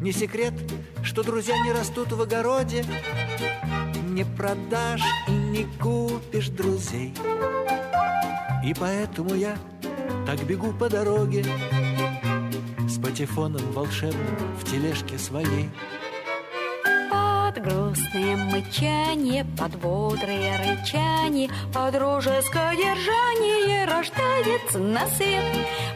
Не секрет, что друзья не растут в огороде, Не продашь и не купишь друзей. И поэтому я так бегу по дороге С патефоном волшебным в тележке своей. Под грустное мычание, под бодрое рычание, Под дружеское держание рождается на свет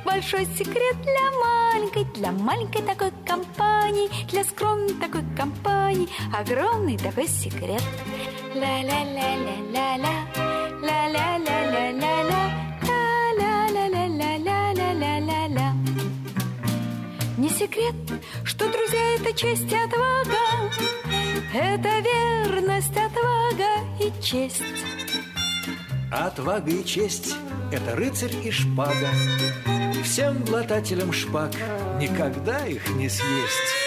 Большой секрет для маленькой, для маленькой такой компании, Для скромной такой компании, огромный такой секрет. Ля-ля-ля-ля-ля-ля, ля-ля-ля-ля-ля-ля, ля-ля-ля-ля-ля-ля-ля-ля. Не секрет, что друзья это честь и отвага, Это верность, отвага и честь. Отвага и честь — это рыцарь и шпага. Всем глотателям шпаг никогда их не съесть.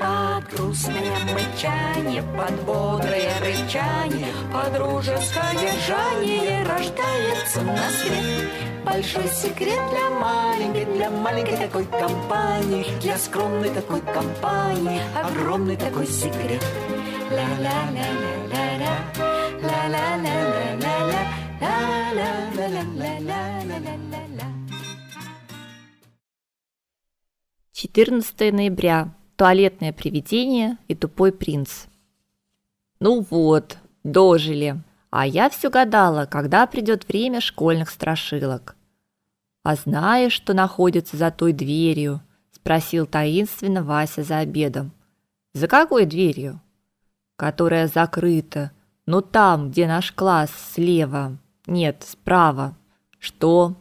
Под грустное мычание, под бодрое рычание, Под дружеское держание рождается на свет. Большой секрет для маленькой, для маленькой такой компании, Для скромной такой компании, огромный такой секрет. Ля-ля-ля-ля-ля-ля, ля-ля-ля-ля-ля-ля-ля-ля. 14 ноября. Туалетное привидение и тупой принц. Ну вот, дожили. А я все гадала, когда придет время школьных страшилок. А знаешь, что находится за той дверью? спросил таинственно Вася за обедом. За какой дверью? Которая закрыта. Но там, где наш класс, слева. Нет, справа. Что?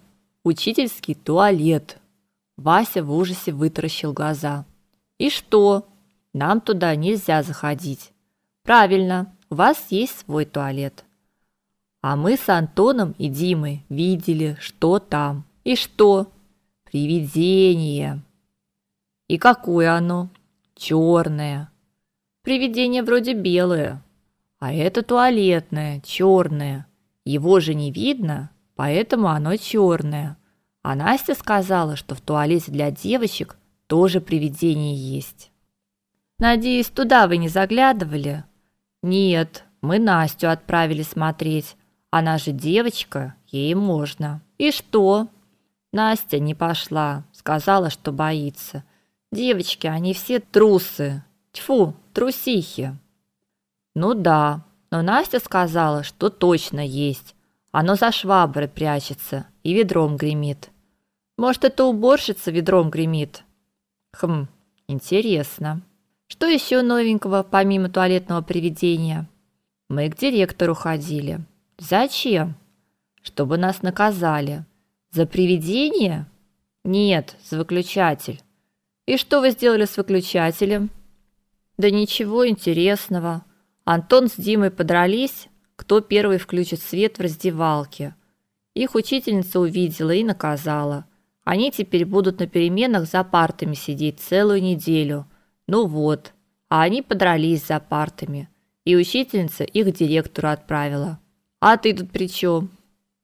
Учительский туалет. Вася в ужасе вытаращил глаза. И что? Нам туда нельзя заходить. Правильно, у вас есть свой туалет. А мы с Антоном и Димой видели, что там. И что? Привидение. И какое оно? Черное. Привидение вроде белое, а это туалетное, черное. Его же не видно, поэтому оно черное. А Настя сказала, что в туалете для девочек тоже привидение есть. Надеюсь, туда вы не заглядывали? Нет, мы Настю отправили смотреть. Она же девочка, ей можно. И что? Настя не пошла, сказала, что боится. Девочки, они все трусы. Тьфу, трусихи. Ну да, но Настя сказала, что точно есть. Оно за шваброй прячется и ведром гремит. Может, это уборщица ведром гремит? Хм, интересно. Что еще новенького помимо туалетного привидения? Мы к директору ходили. Зачем? Чтобы нас наказали. За привидение? Нет, за выключатель. И что вы сделали с выключателем? Да ничего интересного. Антон с Димой подрались, кто первый включит свет в раздевалке. Их учительница увидела и наказала. Они теперь будут на переменах за партами сидеть целую неделю. Ну вот. А они подрались за партами, и учительница их директору отправила. А ты тут при чем?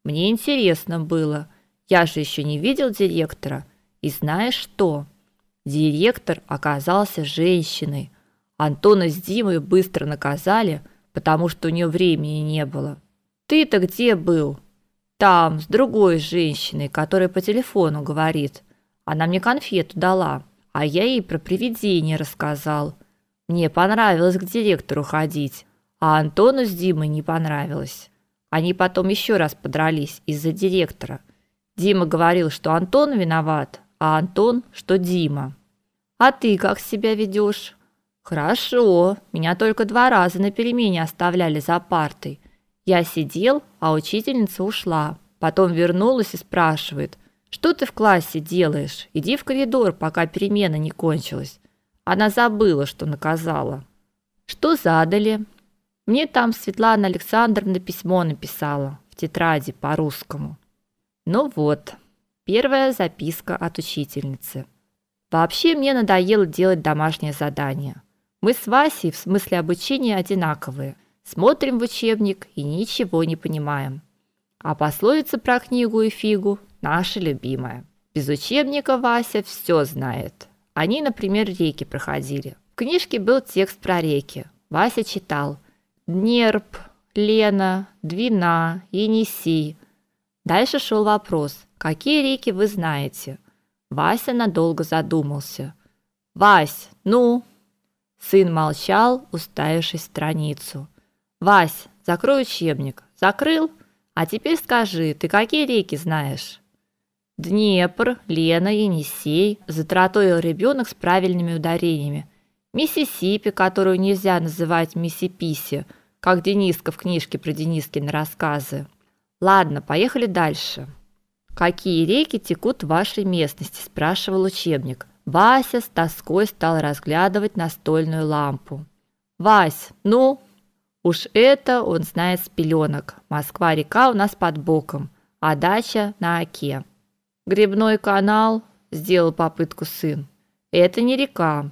Мне интересно было. Я же еще не видел директора. И знаешь что? Директор оказался женщиной. Антона с Димой быстро наказали, потому что у нее времени не было. Ты-то где был? Там, с другой женщиной, которая по телефону говорит. Она мне конфету дала, а я ей про привидение рассказал. Мне понравилось к директору ходить, а Антону с Димой не понравилось. Они потом еще раз подрались из-за директора. Дима говорил, что Антон виноват, а Антон, что Дима. А ты как себя ведешь? Хорошо. Меня только два раза на перемене оставляли за партой. Я сидел, а учительница ушла. Потом вернулась и спрашивает: "Что ты в классе делаешь? Иди в коридор, пока перемена не кончилась". Она забыла, что наказала. Что задали? Мне там Светлана Александровна письмо написала в тетради по-русскому. Ну вот. Первая записка от учительницы. Вообще мне надоело делать домашнее задание. Мы с Васей в смысле обучения одинаковые. Смотрим в учебник и ничего не понимаем. А пословица про книгу и фигу наша любимая. Без учебника Вася все знает, Они, например, реки проходили. В книжке был текст про реки. Вася читал: Днерп, Лена, Двина, Енисей. Дальше шел вопрос: какие реки вы знаете? Вася надолго задумался. Вась, ну, сын молчал, уставившись в страницу. Вась, закрой учебник. Закрыл? А теперь скажи, ты какие реки знаешь? Днепр, Лена, Енисей, затраторил ребенок с правильными ударениями. Миссисипи, которую нельзя называть Миссиписи, как Дениска в книжке про Денискины рассказы. Ладно, поехали дальше. Какие реки текут в вашей местности, спрашивал учебник. Вася с тоской стал разглядывать настольную лампу. Вась, ну, Уж это он знает с пеленок. Москва-река у нас под боком, а дача на оке. Грибной канал сделал попытку сын. Это не река.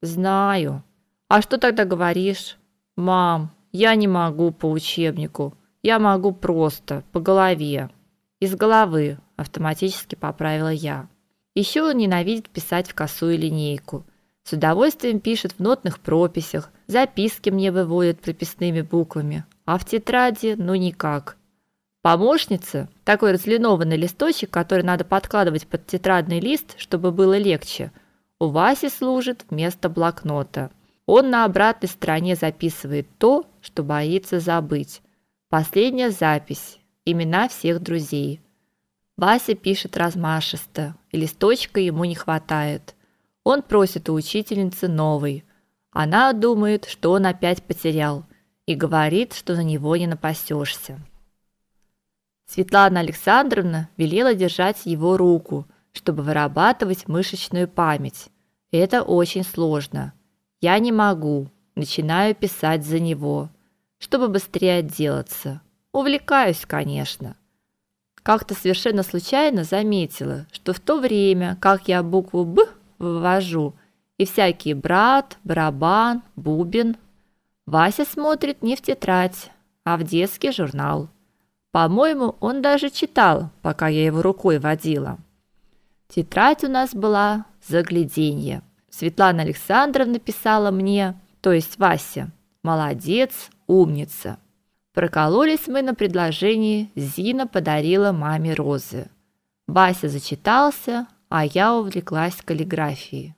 Знаю. А что тогда говоришь? Мам, я не могу по учебнику. Я могу просто по голове. Из головы, автоматически поправила я. Еще он ненавидит писать в косую линейку. С удовольствием пишет в нотных прописях, записки мне выводит прописными буквами, а в тетради ну никак. Помощница, такой разлинованный листочек, который надо подкладывать под тетрадный лист, чтобы было легче, у Васи служит вместо блокнота. Он на обратной стороне записывает то, что боится забыть. Последняя запись. Имена всех друзей. Вася пишет размашисто, и листочка ему не хватает. Он просит у учительницы новый. Она думает, что он опять потерял, и говорит, что на него не напасешься. Светлана Александровна велела держать его руку, чтобы вырабатывать мышечную память. Это очень сложно. Я не могу, начинаю писать за него, чтобы быстрее отделаться. Увлекаюсь, конечно. Как-то совершенно случайно заметила, что в то время, как я букву Б вывожу, и всякие брат, барабан, бубен. Вася смотрит не в тетрадь, а в детский журнал. По-моему, он даже читал, пока я его рукой водила. Тетрадь у нас была загляденье. Светлана Александровна писала мне, то есть Вася, молодец, умница. Прокололись мы на предложении Зина подарила маме розы. Вася зачитался, а я увлеклась каллиграфией.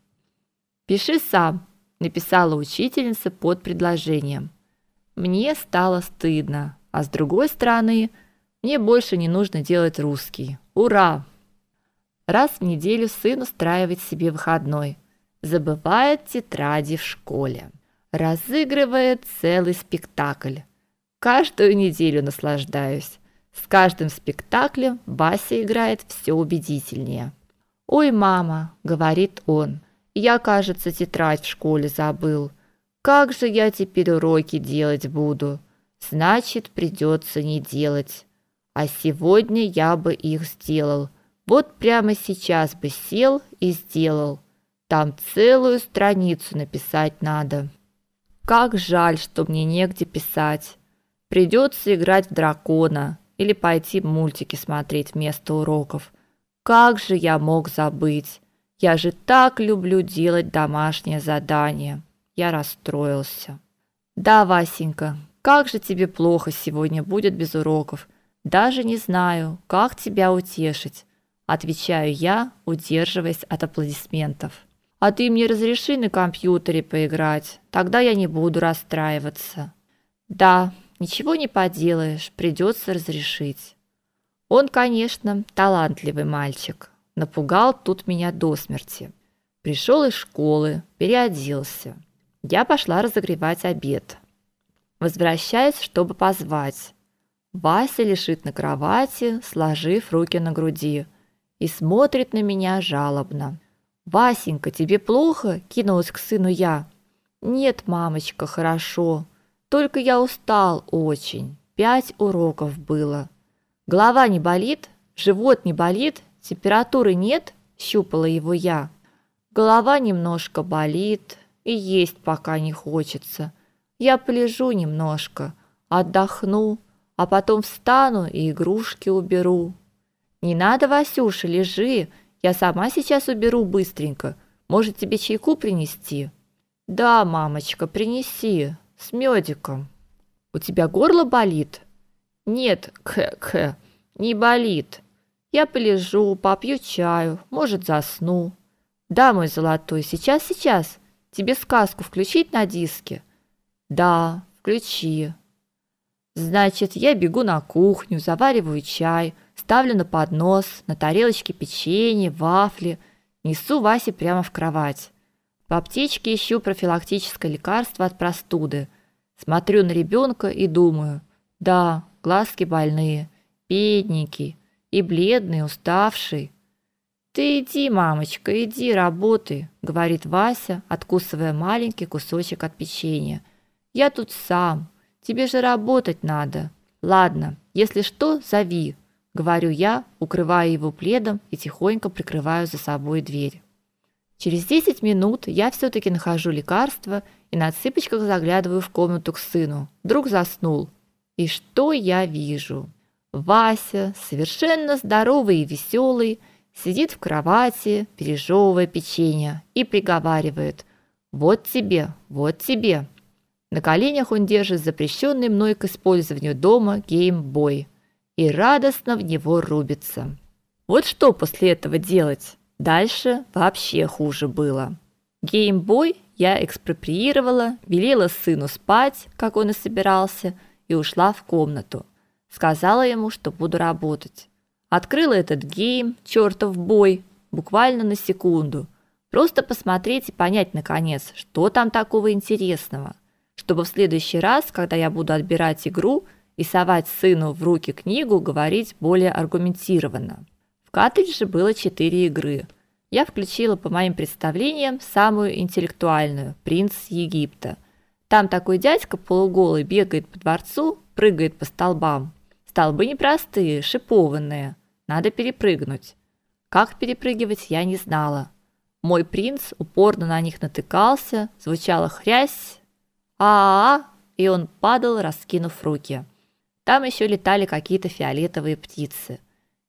Пиши сам, написала учительница под предложением. Мне стало стыдно, а с другой стороны, мне больше не нужно делать русский. Ура! Раз в неделю сын устраивает себе выходной, забывает тетради в школе, разыгрывает целый спектакль. Каждую неделю наслаждаюсь. С каждым спектаклем Вася играет все убедительнее. «Ой, мама», — говорит он, — «я, кажется, тетрадь в школе забыл. Как же я теперь уроки делать буду? Значит, придется не делать. А сегодня я бы их сделал. Вот прямо сейчас бы сел и сделал. Там целую страницу написать надо. Как жаль, что мне негде писать. Придется играть в дракона или пойти мультики смотреть вместо уроков». Как же я мог забыть? Я же так люблю делать домашнее задание. Я расстроился. Да, Васенька, как же тебе плохо сегодня будет без уроков. Даже не знаю, как тебя утешить, отвечаю я, удерживаясь от аплодисментов. А ты мне разреши на компьютере поиграть, тогда я не буду расстраиваться. Да, ничего не поделаешь, придется разрешить. Он, конечно, талантливый мальчик. Напугал тут меня до смерти. Пришел из школы, переоделся. Я пошла разогревать обед. Возвращаюсь, чтобы позвать. Вася лежит на кровати, сложив руки на груди, и смотрит на меня жалобно. «Васенька, тебе плохо?» – кинулась к сыну я. «Нет, мамочка, хорошо. Только я устал очень. Пять уроков было. Голова не болит, живот не болит, температуры нет, щупала его я. Голова немножко болит, и есть пока не хочется. Я полежу немножко, отдохну, а потом встану и игрушки уберу. Не надо, Васюша, лежи, я сама сейчас уберу быстренько. Может, тебе чайку принести? Да, мамочка, принеси, с медиком. У тебя горло болит? Нет, к-к, не болит. Я полежу, попью чаю, может, засну. Да, мой золотой, сейчас, сейчас. Тебе сказку включить на диске? Да, включи. Значит, я бегу на кухню, завариваю чай, ставлю на поднос, на тарелочке печенье, вафли, несу Васе прямо в кровать. В аптечке ищу профилактическое лекарство от простуды. Смотрю на ребенка и думаю: да, глазки больные, бедненький и бледный, уставший. Ты иди, мамочка, иди, работай, говорит Вася, откусывая маленький кусочек от печенья. Я тут сам. Тебе же работать надо. Ладно, если что, зови, говорю я, укрывая его пледом и тихонько прикрываю за собой дверь. Через 10 минут я все таки нахожу лекарство и на цыпочках заглядываю в комнату к сыну. Друг заснул. И что я вижу? Вася, совершенно здоровый и веселый, сидит в кровати, пережевывая печенье и приговаривает: "Вот тебе, вот тебе". На коленях он держит запрещенный мной к использованию дома геймбой и радостно в него рубится. Вот что после этого делать? Дальше вообще хуже было. Геймбой я экспроприировала, велела сыну спать, как он и собирался, и ушла в комнату. Сказала ему, что буду работать. Открыла этот гейм, чертов бой, буквально на секунду. Просто посмотреть и понять наконец, что там такого интересного чтобы в следующий раз, когда я буду отбирать игру и совать сыну в руки книгу, говорить более аргументированно. Картридже было четыре игры. Я включила по моим представлениям самую интеллектуальную Принц Египта. Там такой дядька полуголый бегает по дворцу, прыгает по столбам. Столбы непростые, шипованные. Надо перепрыгнуть. Как перепрыгивать, я не знала. Мой принц упорно на них натыкался, звучала хрясь, а, -а, -а и он падал, раскинув руки. Там еще летали какие-то фиолетовые птицы.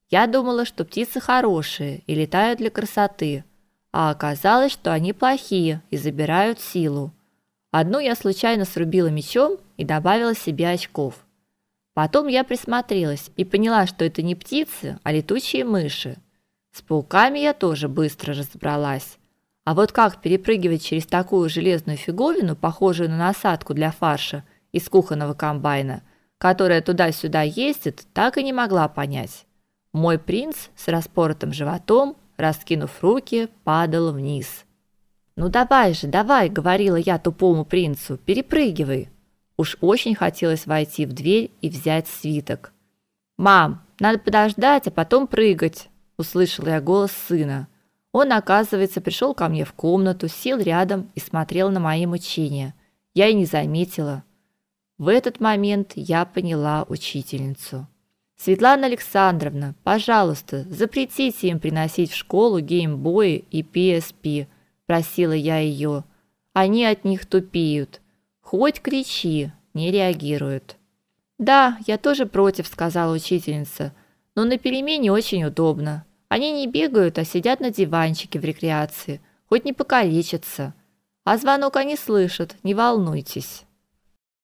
Я думала, что птицы хорошие и летают для красоты, а оказалось, что они плохие и забирают силу. Одну я случайно срубила мечом и добавила себе очков. Потом я присмотрелась и поняла, что это не птицы, а летучие мыши. С пауками я тоже быстро разобралась. А вот как перепрыгивать через такую железную фиговину, похожую на насадку для фарша из кухонного комбайна, которая туда-сюда ездит, так и не могла понять. Мой принц с распоротым животом, раскинув руки, падал вниз. Ну давай же, давай, говорила я тупому принцу, перепрыгивай. Уж очень хотелось войти в дверь и взять свиток. Мам, надо подождать, а потом прыгать, услышала я голос сына. Он, оказывается, пришел ко мне в комнату, сел рядом и смотрел на мои мучения. Я и не заметила. В этот момент я поняла учительницу. Светлана Александровна, пожалуйста, запретите им приносить в школу геймбои и PSP, просила я ее. Они от них тупеют. Хоть кричи, не реагируют. Да, я тоже против, сказала учительница. Но на перемене очень удобно. Они не бегают, а сидят на диванчике в рекреации, хоть не покалечатся. А звонок они слышат, не волнуйтесь.